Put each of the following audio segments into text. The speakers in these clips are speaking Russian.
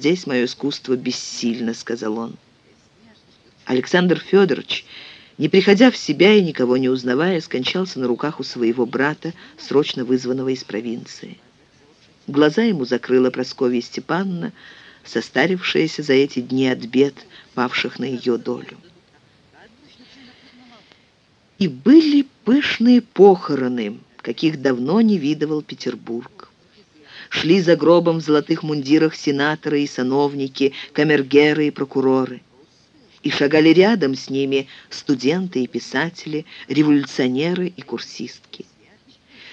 «Здесь мое искусство бессильно», — сказал он. Александр Федорович, не приходя в себя и никого не узнавая, скончался на руках у своего брата, срочно вызванного из провинции. Глаза ему закрыла Прасковья Степановна, состарившаяся за эти дни от бед, павших на ее долю. И были пышные похороны, каких давно не видывал Петербург. Шли за гробом в золотых мундирах сенаторы и сановники, камергеры и прокуроры. И шагали рядом с ними студенты и писатели, революционеры и курсистки.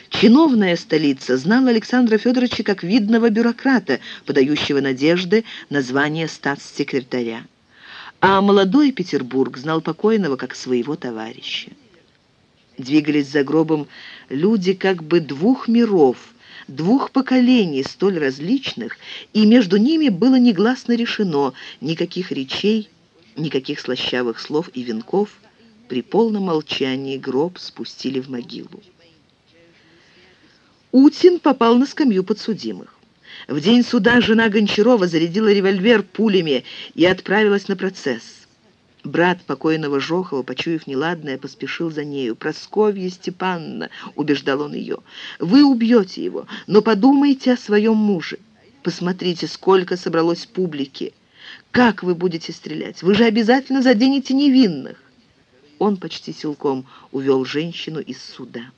Чиновная столица знала Александра Федоровича как видного бюрократа, подающего надежды на звание статс-секретаря. А молодой Петербург знал покойного как своего товарища. Двигались за гробом люди как бы двух миров, двух поколений, столь различных, и между ними было негласно решено никаких речей, никаких слащавых слов и венков. При полном молчании гроб спустили в могилу. Утин попал на скамью подсудимых. В день суда жена Гончарова зарядила револьвер пулями и отправилась на процесс. Брат покойного Жохова, почуяв неладное, поспешил за нею. «Просковья Степановна», — убеждал он ее, — «вы убьете его, но подумайте о своем муже. Посмотрите, сколько собралось публики. Как вы будете стрелять? Вы же обязательно заденете невинных». Он почти силком увел женщину из суда.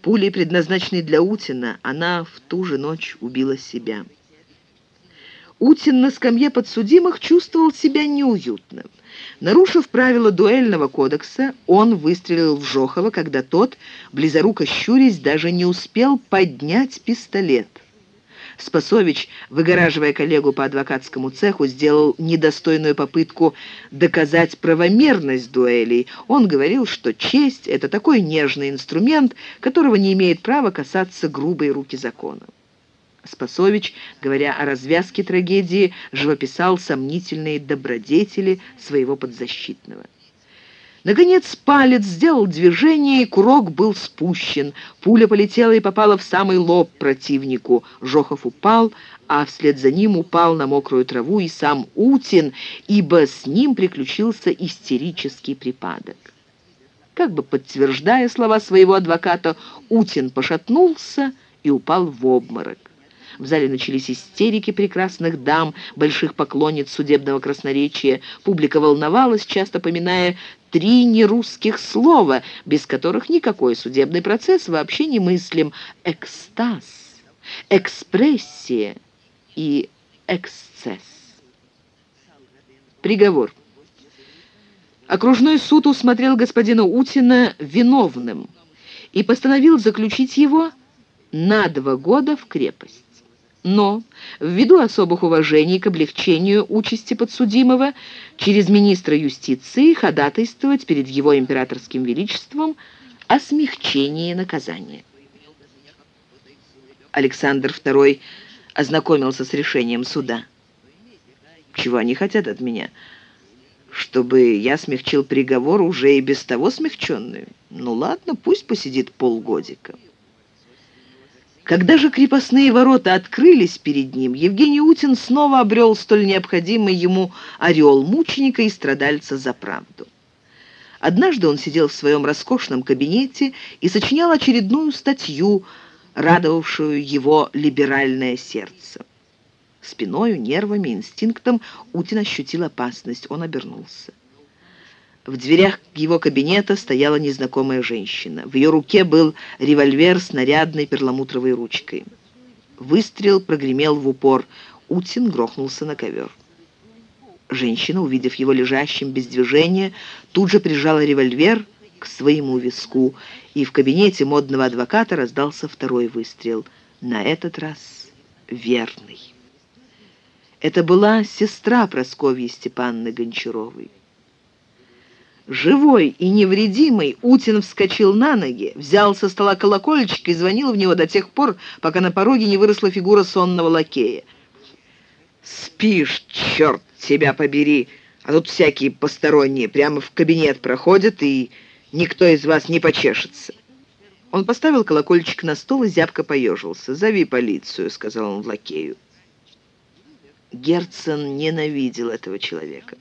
Пулей, предназначенной для Утина, она в ту же ночь убила себя. Утин на скамье подсудимых чувствовал себя неуютно. Нарушив правила дуэльного кодекса, он выстрелил в Жохова, когда тот, близоруко щурясь, даже не успел поднять пистолет. Спасович, выгораживая коллегу по адвокатскому цеху, сделал недостойную попытку доказать правомерность дуэлей. Он говорил, что честь — это такой нежный инструмент, которого не имеет права касаться грубой руки закона. Спасович, говоря о развязке трагедии, живописал сомнительные добродетели своего подзащитного. Наконец палец сделал движение, и курок был спущен. Пуля полетела и попала в самый лоб противнику. Жохов упал, а вслед за ним упал на мокрую траву и сам Утин, ибо с ним приключился истерический припадок. Как бы подтверждая слова своего адвоката, Утин пошатнулся и упал в обморок. В зале начались истерики прекрасных дам, больших поклонниц судебного красноречия. Публика волновалась, часто поминая три нерусских слова, без которых никакой судебный процесс вообще не мыслим. Экстаз, экспрессия и эксцесс. Приговор. Окружной суд усмотрел господина Утина виновным и постановил заключить его на два года в крепость. Но, ввиду особых уважений к облегчению участи подсудимого, через министра юстиции ходатайствовать перед его императорским величеством о смягчении наказания. Александр II ознакомился с решением суда. «Чего они хотят от меня? Чтобы я смягчил приговор, уже и без того смягченный? Ну ладно, пусть посидит полгодика». Когда же крепостные ворота открылись перед ним, Евгений Утин снова обрел столь необходимый ему орел мученика и страдальца за правду. Однажды он сидел в своем роскошном кабинете и сочинял очередную статью, радовавшую его либеральное сердце. Спиною, нервами, инстинктом Утин ощутил опасность. Он обернулся. В дверях его кабинета стояла незнакомая женщина. В ее руке был револьвер с нарядной перламутровой ручкой. Выстрел прогремел в упор. Утин грохнулся на ковер. Женщина, увидев его лежащим без движения, тут же прижала револьвер к своему виску, и в кабинете модного адвоката раздался второй выстрел. На этот раз верный. Это была сестра Прасковьи Степанны Гончаровой. Живой и невредимый, Утин вскочил на ноги, взял со стола колокольчик и звонил в него до тех пор, пока на пороге не выросла фигура сонного лакея. «Спишь, черт тебя побери! А тут всякие посторонние прямо в кабинет проходят, и никто из вас не почешется». Он поставил колокольчик на стол и зябко поежился. «Зови полицию», — сказал он лакею. Герцен ненавидел этого человека.